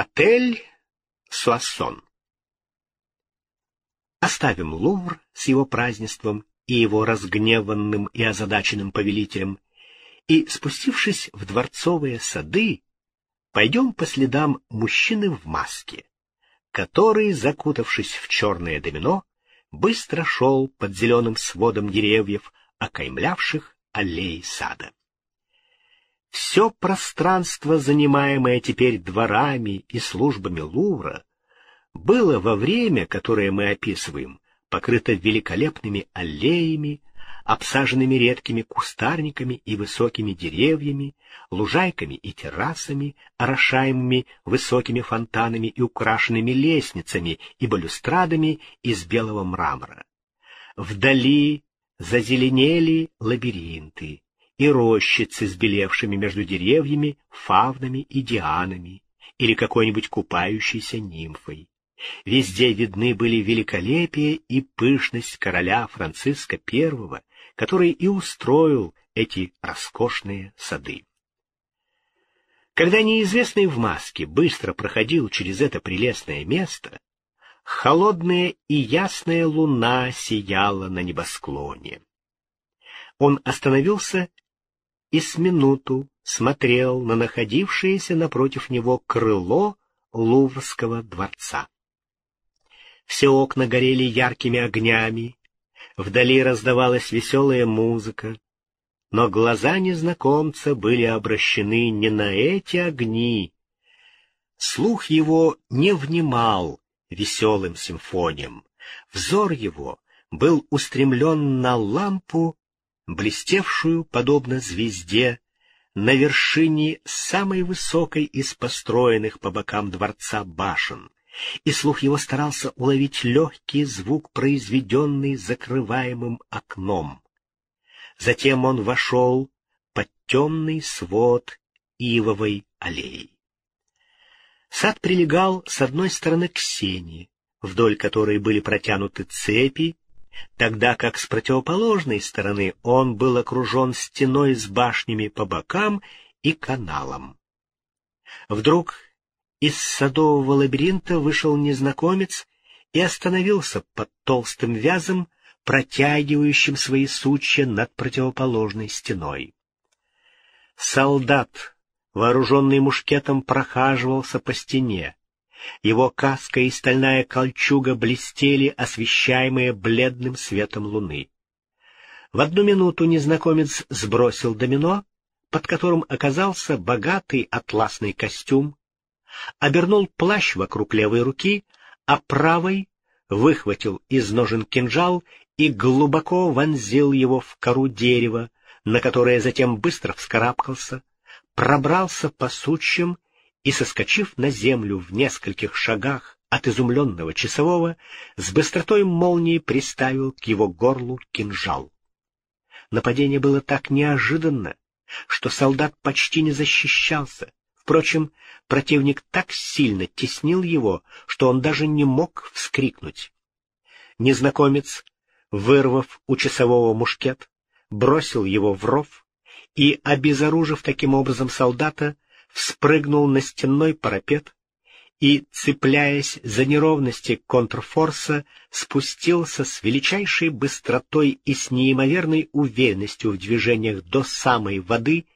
Отель Суассон. Оставим Лувр с его празднеством и его разгневанным и озадаченным повелителем, и, спустившись в дворцовые сады, пойдем по следам мужчины в маске, который, закутавшись в черное домино, быстро шел под зеленым сводом деревьев, окаймлявших аллеи сада. Все пространство, занимаемое теперь дворами и службами Лувра, было во время, которое мы описываем, покрыто великолепными аллеями, обсаженными редкими кустарниками и высокими деревьями, лужайками и террасами, орошаемыми высокими фонтанами и украшенными лестницами и балюстрадами из белого мрамора. Вдали зазеленели лабиринты и рощицы с белевшими между деревьями фавнами и дианами или какой-нибудь купающейся нимфой. Везде видны были великолепие и пышность короля Франциска I, который и устроил эти роскошные сады. Когда неизвестный в маске быстро проходил через это прелестное место, холодная и ясная луна сияла на небосклоне. Он остановился и с минуту смотрел на находившееся напротив него крыло Луврского дворца. Все окна горели яркими огнями, вдали раздавалась веселая музыка, но глаза незнакомца были обращены не на эти огни. Слух его не внимал веселым симфониям, взор его был устремлен на лампу, блестевшую, подобно звезде, на вершине самой высокой из построенных по бокам дворца башен, и слух его старался уловить легкий звук, произведенный закрываемым окном. Затем он вошел под темный свод ивовой аллеи. Сад прилегал с одной стороны к сене, вдоль которой были протянуты цепи, тогда как с противоположной стороны он был окружен стеной с башнями по бокам и каналом. Вдруг из садового лабиринта вышел незнакомец и остановился под толстым вязом, протягивающим свои сучья над противоположной стеной. Солдат, вооруженный мушкетом, прохаживался по стене. Его каска и стальная кольчуга блестели, освещаемые бледным светом луны. В одну минуту незнакомец сбросил домино, под которым оказался богатый атласный костюм, обернул плащ вокруг левой руки, а правой выхватил из ножен кинжал и глубоко вонзил его в кору дерева, на которое затем быстро вскарабкался, пробрался по сучьям и, соскочив на землю в нескольких шагах от изумленного часового, с быстротой молнии приставил к его горлу кинжал. Нападение было так неожиданно, что солдат почти не защищался, Впрочем, противник так сильно теснил его, что он даже не мог вскрикнуть. Незнакомец, вырвав у часового мушкет, бросил его в ров и, обезоружив таким образом солдата, вспрыгнул на стенной парапет и, цепляясь за неровности контрфорса, спустился с величайшей быстротой и с неимоверной уверенностью в движениях до самой воды,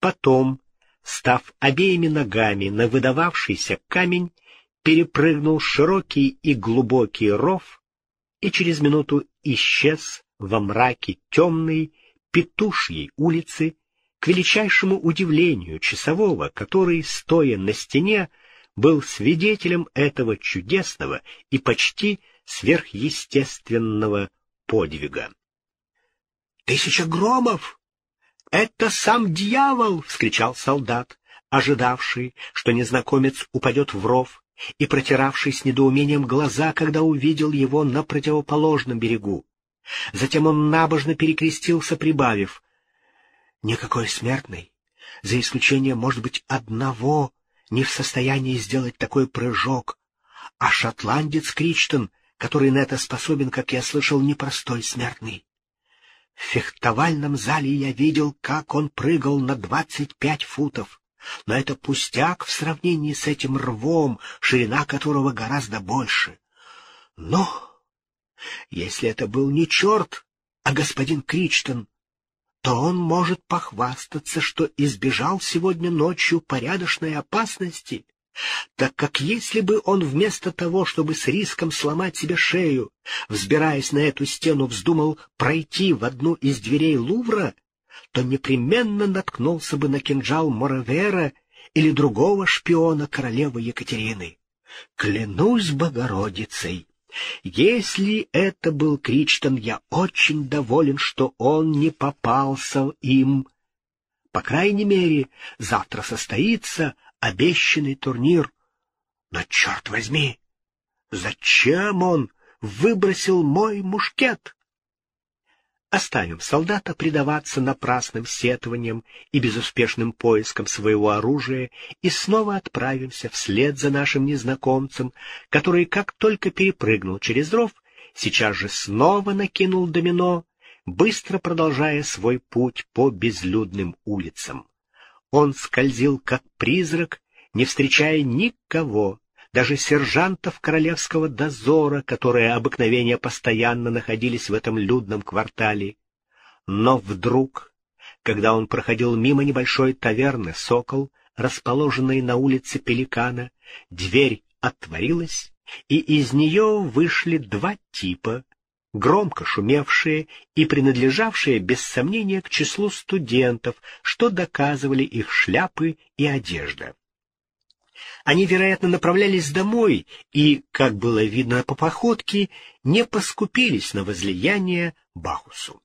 потом, став обеими ногами на выдававшийся камень, перепрыгнул широкий и глубокий ров и через минуту исчез во мраке темной петушьей улицы, к величайшему удивлению часового, который, стоя на стене, был свидетелем этого чудесного и почти сверхъестественного подвига. «Тысяча громов!» «Это сам дьявол!» — вскричал солдат, ожидавший, что незнакомец упадет в ров, и протиравший с недоумением глаза, когда увидел его на противоположном берегу. Затем он набожно перекрестился, прибавив. «Никакой смертный, за исключением, может быть, одного, не в состоянии сделать такой прыжок, а шотландец Кричтон, который на это способен, как я слышал, непростой смертный. В фехтовальном зале я видел, как он прыгал на двадцать пять футов, но это пустяк в сравнении с этим рвом, ширина которого гораздо больше. Но если это был не черт, а господин Кричтон, то он может похвастаться, что избежал сегодня ночью порядочной опасности, так как если бы он вместо того, чтобы с риском сломать себе шею, взбираясь на эту стену, вздумал пройти в одну из дверей Лувра, то непременно наткнулся бы на кинжал Моровера или другого шпиона королевы Екатерины. Клянусь Богородицей! Если это был Кричтон, я очень доволен, что он не попался им. По крайней мере, завтра состоится обещанный турнир. Но, черт возьми, зачем он выбросил мой мушкет? Оставим солдата предаваться напрасным сетованиям и безуспешным поискам своего оружия и снова отправимся вслед за нашим незнакомцем, который, как только перепрыгнул через ров, сейчас же снова накинул домино, быстро продолжая свой путь по безлюдным улицам. Он скользил, как призрак, не встречая никого, даже сержантов королевского дозора, которые обыкновенно постоянно находились в этом людном квартале. Но вдруг, когда он проходил мимо небольшой таверны «Сокол», расположенной на улице Пеликана, дверь отворилась, и из нее вышли два типа, громко шумевшие и принадлежавшие, без сомнения, к числу студентов, что доказывали их шляпы и одежда. Они, вероятно, направлялись домой и, как было видно по походке, не поскупились на возлияние Бахусу.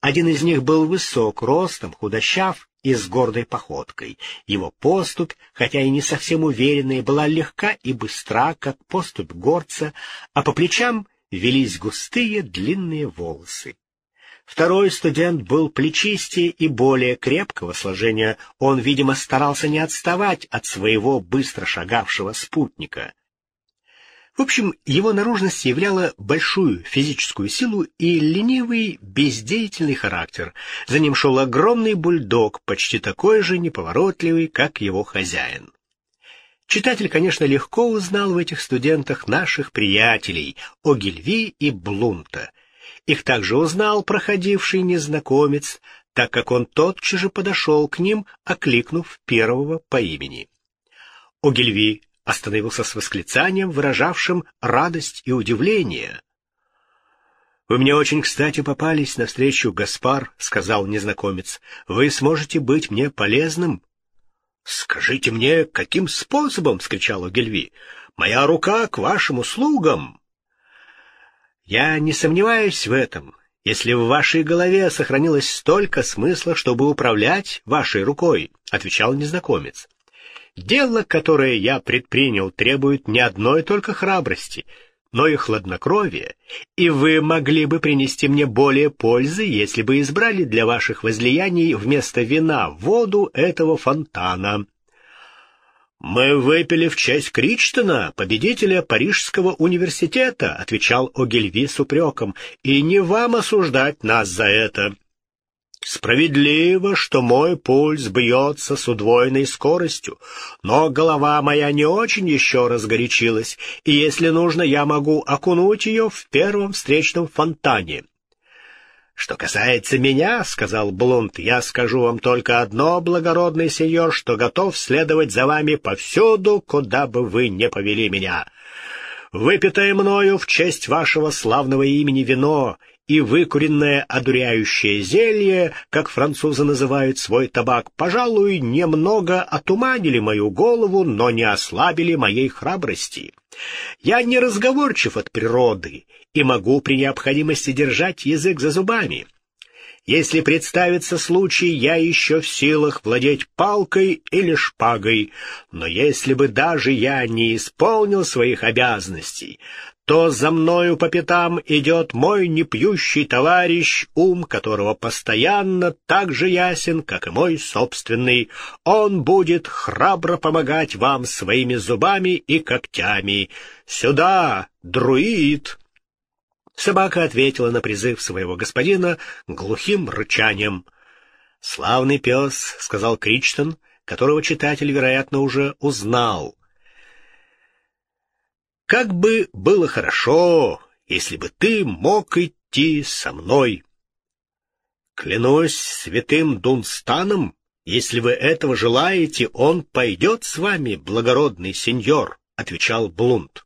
Один из них был высок, ростом, худощав и с гордой походкой. Его поступь, хотя и не совсем уверенная, была легка и быстра, как поступь горца, а по плечам велись густые длинные волосы. Второй студент был плечистее и более крепкого сложения. Он, видимо, старался не отставать от своего быстро шагавшего спутника. В общем, его наружность являла большую физическую силу и ленивый, бездеятельный характер. За ним шел огромный бульдог, почти такой же неповоротливый, как его хозяин. Читатель, конечно, легко узнал в этих студентах наших приятелей Огильви и Блунта — их также узнал проходивший незнакомец, так как он тотчас же подошел к ним, окликнув первого по имени. Огильви остановился с восклицанием, выражавшим радость и удивление. «Вы мне очень кстати попались навстречу, Гаспар», — сказал незнакомец. «Вы сможете быть мне полезным?» «Скажите мне, каким способом?» — скричал Огильви. «Моя рука к вашим услугам!» Я не сомневаюсь в этом, если в вашей голове сохранилось столько смысла, чтобы управлять вашей рукой, отвечал незнакомец. Дело, которое я предпринял, требует не одной только храбрости, но и хладнокровия, и вы могли бы принести мне более пользы, если бы избрали для ваших возлияний вместо вина воду этого фонтана. «Мы выпили в честь Кричтона, победителя Парижского университета», — отвечал Огильви с упреком, — «и не вам осуждать нас за это». Справедливо, что мой пульс бьется с удвоенной скоростью, но голова моя не очень еще разгорячилась, и если нужно, я могу окунуть ее в первом встречном фонтане. «Что касается меня, — сказал Блунд, — я скажу вам только одно, благородный сеньор, что готов следовать за вами повсюду, куда бы вы не повели меня. Выпитое мною в честь вашего славного имени вино и выкуренное одуряющее зелье, как французы называют свой табак, пожалуй, немного отуманили мою голову, но не ослабили моей храбрости. Я не разговорчив от природы и могу при необходимости держать язык за зубами. Если представится случай, я еще в силах владеть палкой или шпагой, но если бы даже я не исполнил своих обязанностей, то за мною по пятам идет мой непьющий товарищ, ум которого постоянно так же ясен, как и мой собственный. Он будет храбро помогать вам своими зубами и когтями. Сюда, друид!» Собака ответила на призыв своего господина глухим рычанием. «Славный пес», — сказал Кричтон, которого читатель, вероятно, уже узнал. «Как бы было хорошо, если бы ты мог идти со мной!» «Клянусь святым Дунстаном, если вы этого желаете, он пойдет с вами, благородный сеньор», — отвечал Блунд.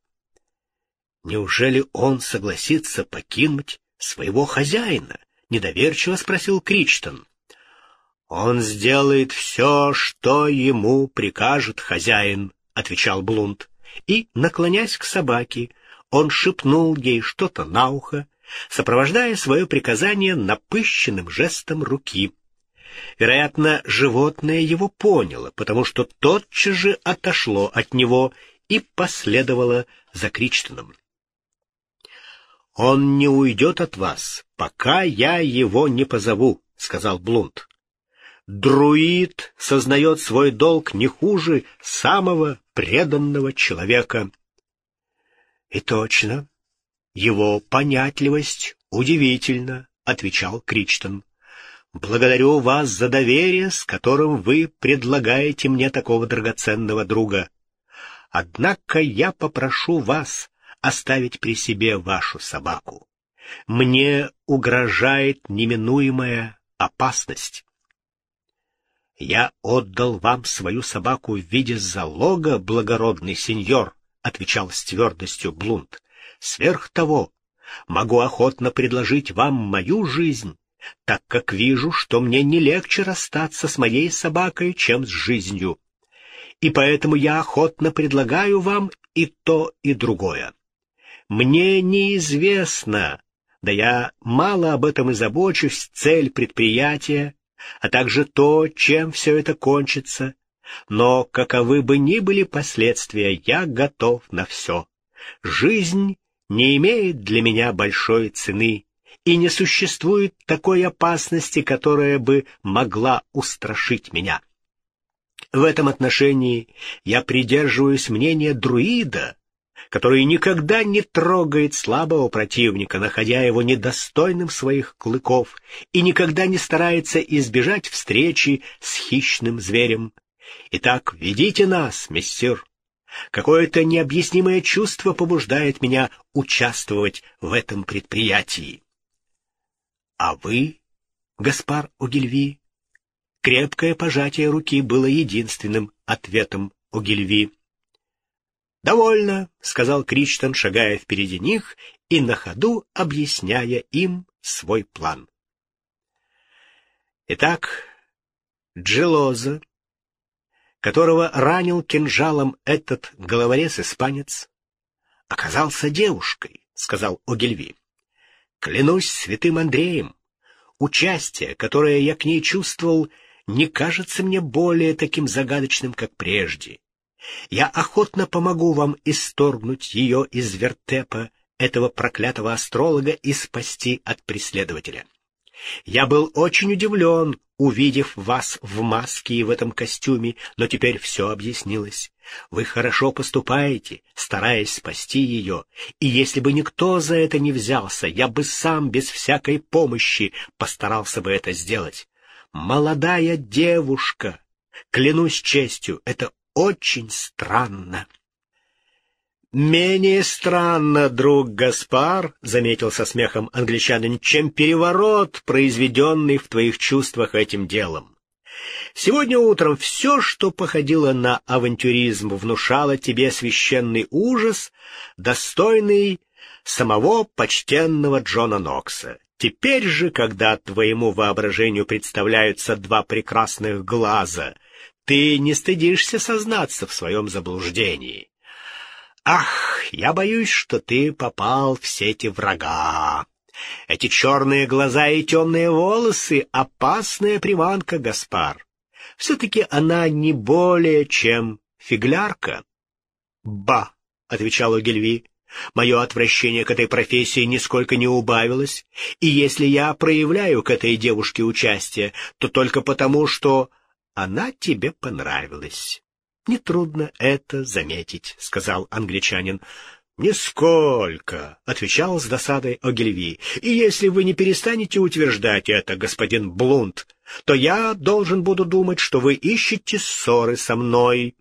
«Неужели он согласится покинуть своего хозяина?» — недоверчиво спросил Кричтон. «Он сделает все, что ему прикажет хозяин», — отвечал Блунд. И, наклонясь к собаке, он шепнул ей что-то на ухо, сопровождая свое приказание напыщенным жестом руки. Вероятно, животное его поняло, потому что тотчас же отошло от него и последовало за Кричтоном. «Он не уйдет от вас, пока я его не позову», — сказал Блунд. Друид сознает свой долг не хуже самого преданного человека. И точно, его понятливость удивительна, отвечал Кричтон. Благодарю вас за доверие, с которым вы предлагаете мне такого драгоценного друга. Однако я попрошу вас оставить при себе вашу собаку. Мне угрожает неминуемая опасность. «Я отдал вам свою собаку в виде залога, благородный сеньор», — отвечал с твердостью Блунд. «Сверх того, могу охотно предложить вам мою жизнь, так как вижу, что мне не легче расстаться с моей собакой, чем с жизнью. И поэтому я охотно предлагаю вам и то, и другое. Мне неизвестно, да я мало об этом и забочусь, цель предприятия, а также то, чем все это кончится. Но каковы бы ни были последствия, я готов на все. Жизнь не имеет для меня большой цены, и не существует такой опасности, которая бы могла устрашить меня. В этом отношении я придерживаюсь мнения друида, который никогда не трогает слабого противника, находя его недостойным своих клыков, и никогда не старается избежать встречи с хищным зверем. Итак, ведите нас, мессир. Какое-то необъяснимое чувство побуждает меня участвовать в этом предприятии. А вы, Гаспар Огильви? Крепкое пожатие руки было единственным ответом Огильви. «Довольно», — сказал Кричтон, шагая впереди них и на ходу объясняя им свой план. Итак, Джилоза, которого ранил кинжалом этот головорез-испанец, оказался девушкой, — сказал Огильви. Клянусь святым Андреем, участие, которое я к ней чувствовал, не кажется мне более таким загадочным, как прежде. Я охотно помогу вам исторгнуть ее из вертепа, этого проклятого астролога, и спасти от преследователя. Я был очень удивлен, увидев вас в маске и в этом костюме, но теперь все объяснилось. Вы хорошо поступаете, стараясь спасти ее, и если бы никто за это не взялся, я бы сам без всякой помощи постарался бы это сделать. Молодая девушка, клянусь честью, это очень странно. «Менее странно, друг Гаспар», — заметил со смехом англичанин, «чем переворот, произведенный в твоих чувствах этим делом. Сегодня утром все, что походило на авантюризм, внушало тебе священный ужас, достойный самого почтенного Джона Нокса. Теперь же, когда твоему воображению представляются два прекрасных глаза — ты не стыдишься сознаться в своем заблуждении. Ах, я боюсь, что ты попал в сети врага. Эти черные глаза и темные волосы — опасная приманка, Гаспар. Все-таки она не более, чем фиглярка. — Ба! — отвечал Огельви. — Мое отвращение к этой профессии нисколько не убавилось, и если я проявляю к этой девушке участие, то только потому, что она тебе понравилась. Нетрудно это заметить, сказал англичанин. «Нисколько», — отвечал с досадой Огильви. «И если вы не перестанете утверждать это, господин Блунд, то я должен буду думать, что вы ищете ссоры со мной».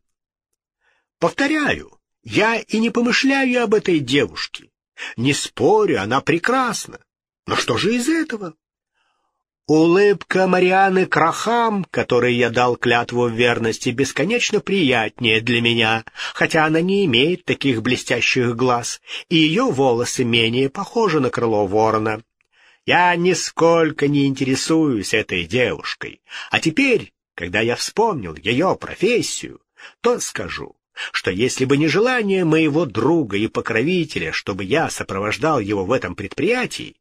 «Повторяю, я и не помышляю об этой девушке. Не спорю, она прекрасна. Но что же из этого? Улыбка Марианы Крахам, которой я дал клятву в верности, бесконечно приятнее для меня, хотя она не имеет таких блестящих глаз, и ее волосы менее похожи на крыло ворона. Я нисколько не интересуюсь этой девушкой. А теперь, когда я вспомнил ее профессию, то скажу, что если бы не желание моего друга и покровителя, чтобы я сопровождал его в этом предприятии,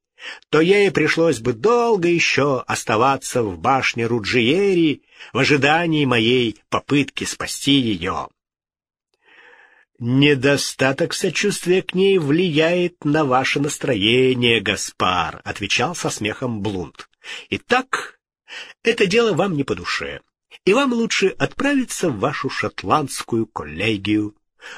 то ей пришлось бы долго еще оставаться в башне Руджиери в ожидании моей попытки спасти ее. «Недостаток сочувствия к ней влияет на ваше настроение, Гаспар», — отвечал со смехом Блунд. «Итак, это дело вам не по душе, и вам лучше отправиться в вашу шотландскую коллегию.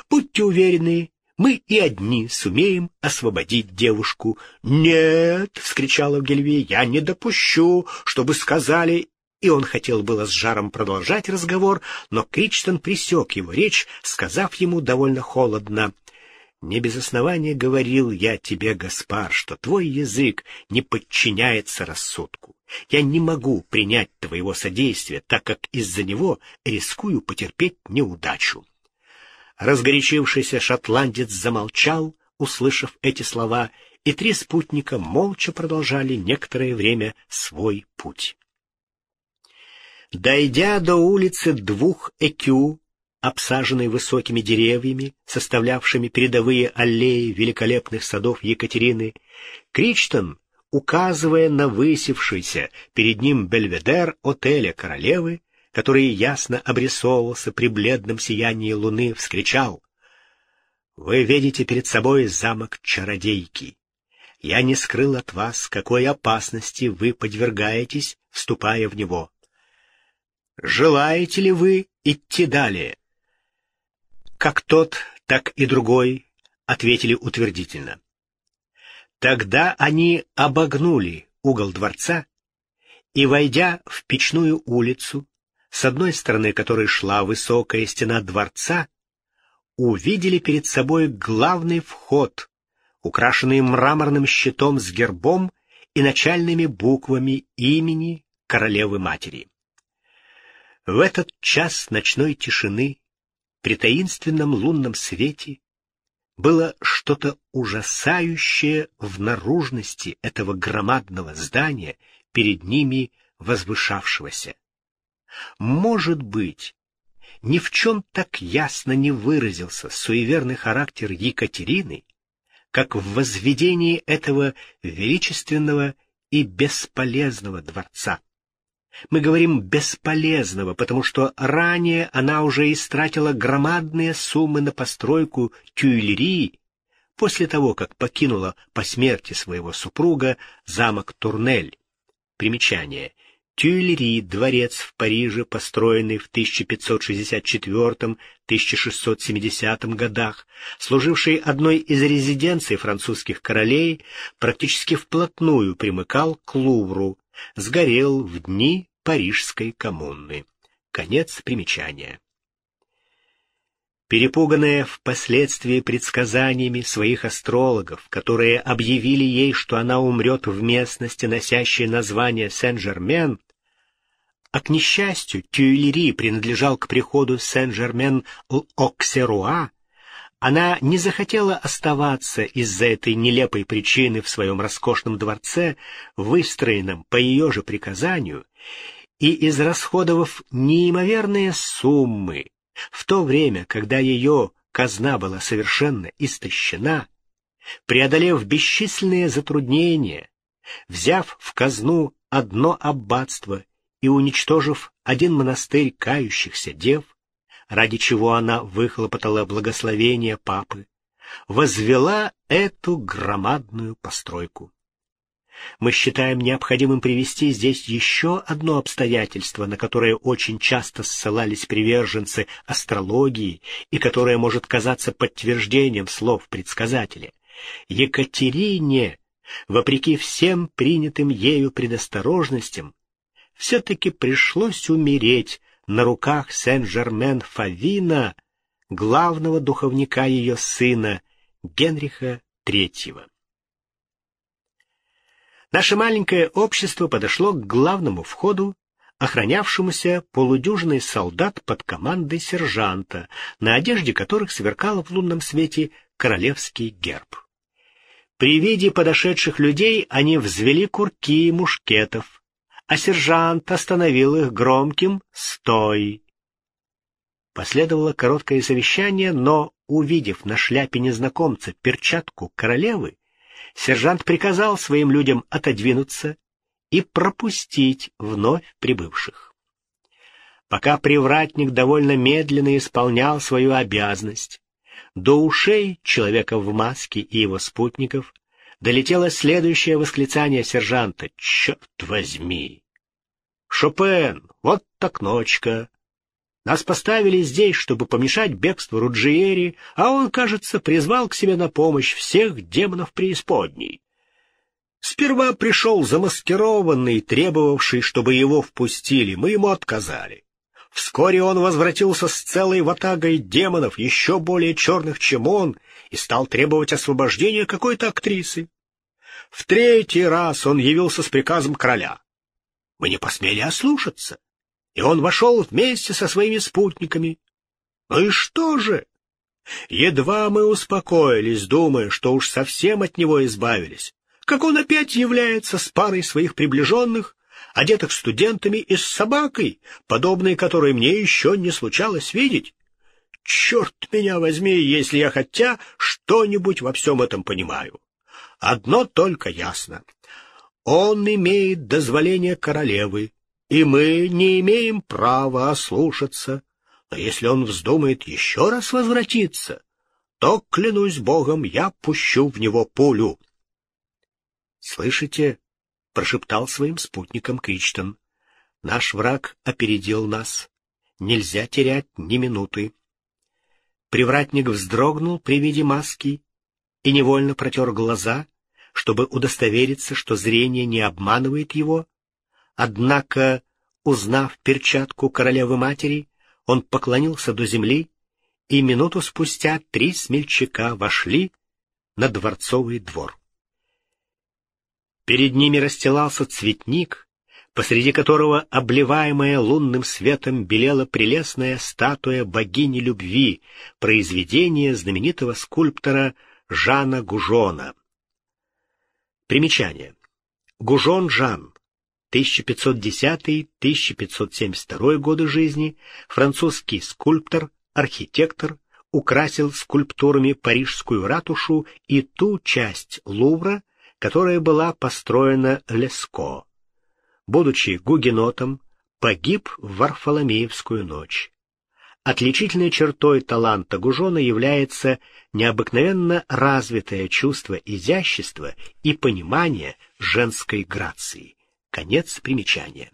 Будьте уверены, мы и одни сумеем освободить девушку. «Нет!» — вскричала Гельви. «Я не допущу, чтобы сказали...» И он хотел было с жаром продолжать разговор, но Кричтон присек его речь, сказав ему довольно холодно. «Не без основания говорил я тебе, Гаспар, что твой язык не подчиняется рассудку. Я не могу принять твоего содействия, так как из-за него рискую потерпеть неудачу». Разгорячившийся шотландец замолчал, услышав эти слова, и три спутника молча продолжали некоторое время свой путь. Дойдя до улицы двух Экю, обсаженной высокими деревьями, составлявшими передовые аллеи великолепных садов Екатерины, Кричтон, указывая на высевшийся перед ним бельведер отеля королевы, который ясно обрисовывался при бледном сиянии луны, вскричал «Вы видите перед собой замок чародейки. Я не скрыл от вас, какой опасности вы подвергаетесь, вступая в него. Желаете ли вы идти далее?» Как тот, так и другой ответили утвердительно. Тогда они обогнули угол дворца и, войдя в печную улицу, с одной стороны которой шла высокая стена дворца, увидели перед собой главный вход, украшенный мраморным щитом с гербом и начальными буквами имени королевы-матери. В этот час ночной тишины, при таинственном лунном свете, было что-то ужасающее в наружности этого громадного здания, перед ними возвышавшегося. Может быть, ни в чем так ясно не выразился суеверный характер Екатерины, как в возведении этого величественного и бесполезного дворца. Мы говорим «бесполезного», потому что ранее она уже истратила громадные суммы на постройку Тюильрии после того, как покинула по смерти своего супруга замок Турнель. Примечание. Тюильри, дворец в Париже, построенный в 1564-1670 годах, служивший одной из резиденций французских королей, практически вплотную примыкал к Лувру, сгорел в дни Парижской коммуны. Конец примечания. Перепуганная впоследствии предсказаниями своих астрологов, которые объявили ей, что она умрет в местности, носящей название Сен-Жермен, а к несчастью, Тюильри принадлежал к приходу Сен-Жермен-Оксеруа, она не захотела оставаться из-за этой нелепой причины в своем роскошном дворце, выстроенном по ее же приказанию, и израсходовав неимоверные суммы, в то время, когда ее казна была совершенно истощена, преодолев бесчисленные затруднения, взяв в казну одно аббатство и уничтожив один монастырь кающихся дев, ради чего она выхлопотала благословение папы, возвела эту громадную постройку. мы считаем необходимым привести здесь еще одно обстоятельство, на которое очень часто ссылались приверженцы астрологии и которое может казаться подтверждением слов предсказателя. Екатерине, вопреки всем принятым ею предосторожностям, все-таки пришлось умереть на руках Сен-Жермен-Фавина, главного духовника ее сына Генриха III. Наше маленькое общество подошло к главному входу, охранявшемуся полудюжиной солдат под командой сержанта, на одежде которых сверкал в лунном свете королевский герб. При виде подошедших людей они взвели курки мушкетов, а сержант остановил их громким «Стой!». Последовало короткое совещание, но, увидев на шляпе незнакомца перчатку королевы, сержант приказал своим людям отодвинуться и пропустить вновь прибывших. Пока привратник довольно медленно исполнял свою обязанность, до ушей человека в маске и его спутников долетело следующее восклицание сержанта «Черт возьми!» «Шопен, вот так ночка! Нас поставили здесь, чтобы помешать бегству Руджиери, а он, кажется, призвал к себе на помощь всех демонов преисподней. Сперва пришел замаскированный, требовавший, чтобы его впустили, мы ему отказали. Вскоре он возвратился с целой ватагой демонов, еще более черных, чем он, и стал требовать освобождения какой-то актрисы. В третий раз он явился с приказом короля. Мы не посмели ослушаться и он вошел вместе со своими спутниками. Ну и что же? Едва мы успокоились, думая, что уж совсем от него избавились, как он опять является с парой своих приближенных, одетых студентами и с собакой, подобной которой мне еще не случалось видеть. Черт меня возьми, если я хотя что-нибудь во всем этом понимаю. Одно только ясно. Он имеет дозволение королевы, и мы не имеем права ослушаться. Но если он вздумает еще раз возвратиться, то, клянусь богом, я пущу в него пулю. — Слышите? — прошептал своим спутникам Кричтон. — Наш враг опередил нас. Нельзя терять ни минуты. Привратник вздрогнул при виде маски и невольно протер глаза, чтобы удостовериться, что зрение не обманывает его, Однако, узнав перчатку королевы-матери, он поклонился до земли, и минуту спустя три смельчака вошли на дворцовый двор. Перед ними расстилался цветник, посреди которого, обливаемая лунным светом, белела прелестная статуя богини любви, произведение знаменитого скульптора Жана Гужона. Примечание. Гужон Жан, 1510-1572 годы жизни, французский скульптор, архитектор, украсил скульптурами парижскую ратушу и ту часть Лувра, которая была построена Леско. Будучи гугенотом, погиб в Варфоломеевскую ночь. Отличительной чертой таланта Гужона является необыкновенно развитое чувство изящества и понимание женской грации. Конец примечания.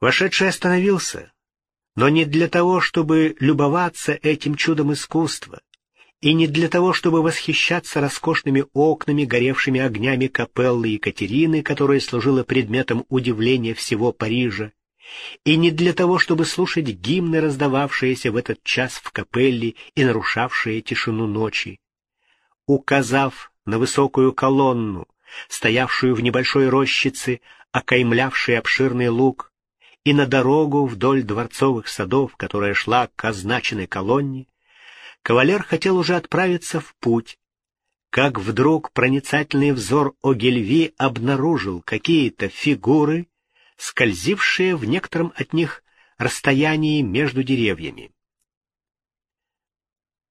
Вошедший остановился, но не для того, чтобы любоваться этим чудом искусства, и не для того, чтобы восхищаться роскошными окнами, горевшими огнями капеллы Екатерины, которая служила предметом удивления всего Парижа, и не для того, чтобы слушать гимны, раздававшиеся в этот час в капелле и нарушавшие тишину ночи. Указав на высокую колонну, стоявшую в небольшой рощице, окаймлявшей обширный луг, и на дорогу вдоль дворцовых садов, которая шла к означенной колонне, кавалер хотел уже отправиться в путь, как вдруг проницательный взор Огельви обнаружил какие-то фигуры, скользившие в некотором от них расстоянии между деревьями.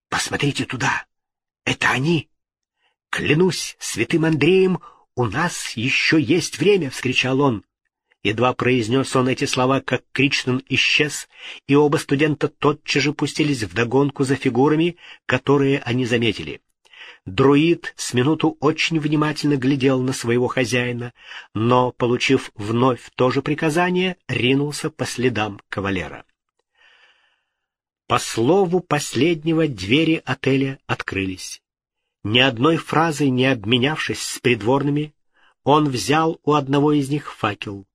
«Посмотрите туда! Это они!» «Клянусь святым Андреем, у нас еще есть время!» — вскричал он. Едва произнес он эти слова, как Кричтон исчез, и оба студента тотчас же пустились вдогонку за фигурами, которые они заметили. Друид с минуту очень внимательно глядел на своего хозяина, но, получив вновь то же приказание, ринулся по следам кавалера. По слову последнего двери отеля открылись. Ни одной фразой не обменявшись с придворными, он взял у одного из них факел.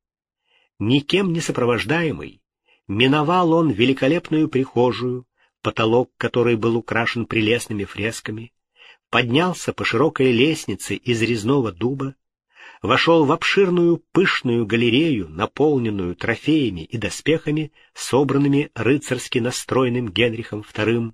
Никем не сопровождаемый, миновал он великолепную прихожую, потолок которой был украшен прелестными фресками, поднялся по широкой лестнице из резного дуба, вошел в обширную пышную галерею, наполненную трофеями и доспехами, собранными рыцарски настроенным Генрихом II.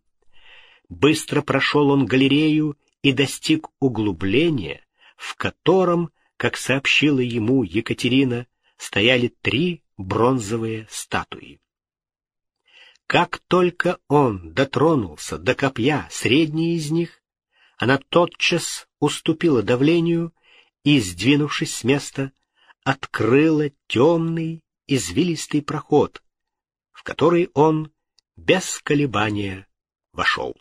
Быстро прошел он галерею и достиг углубления, в котором, как сообщила ему Екатерина, стояли три бронзовые статуи. Как только он дотронулся до копья средней из них, она тотчас уступила давлению и, сдвинувшись с места, открыла темный извилистый проход, в который он без колебания вошел.